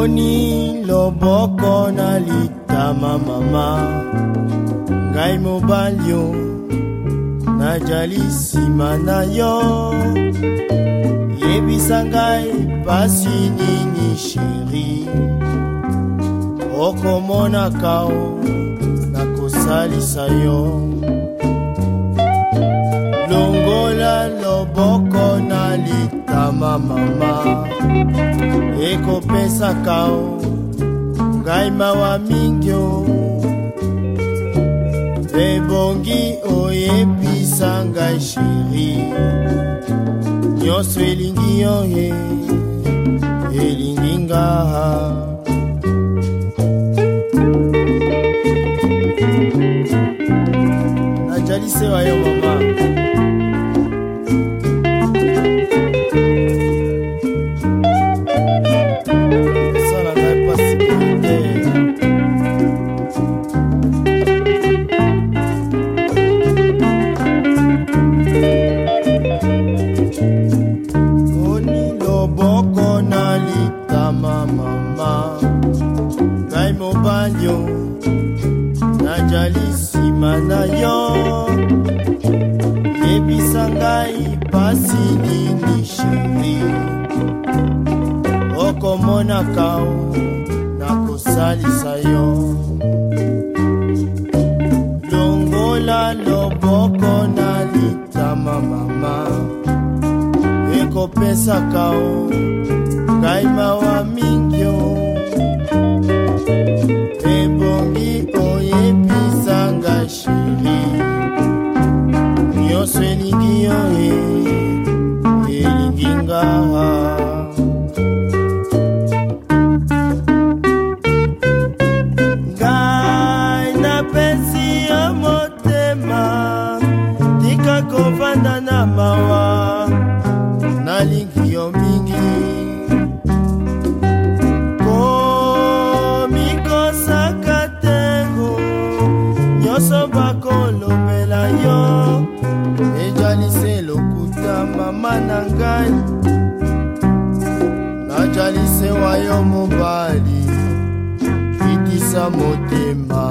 omoni loboko na litama mama ngai mobali o najali nsima na yo yebisa ngai pasi nini sheri okomonaka o nakosalisa yo longola loboko mama mama ekopesaka o ngai mawa mingi o ebongi oyebisa ngai sheri nyonso elingi yo ye elingi ngaa najalisewa yo mama najali nsima na yo yebisa ngai pasi nini sheri okomonaka nakosalisa yo longola loboko na litama mama ekopesaka o ngai mawa mingi o kovanda na mawa nalingi yo mingi komikosaka tengo nyonso bakolobela yo ejalise lokuta mama na ngai najalise wa yo mobali twitisa motema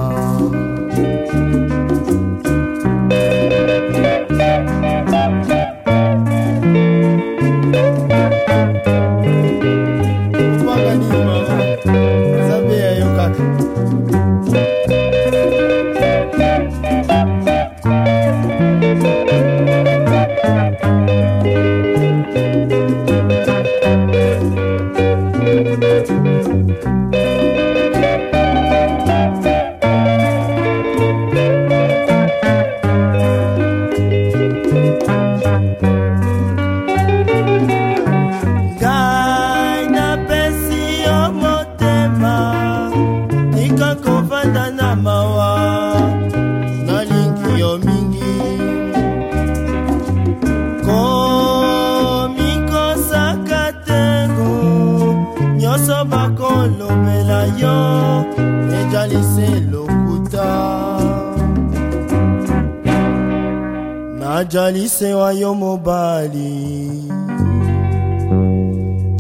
kovanda na mawa nalingi yo mingi komikosaka tengo nyonso bakolobela yo ejalise lokuta najalise wa yo mobali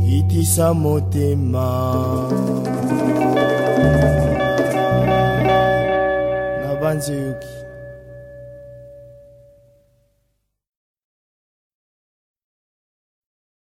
kitisa motema 万事勇気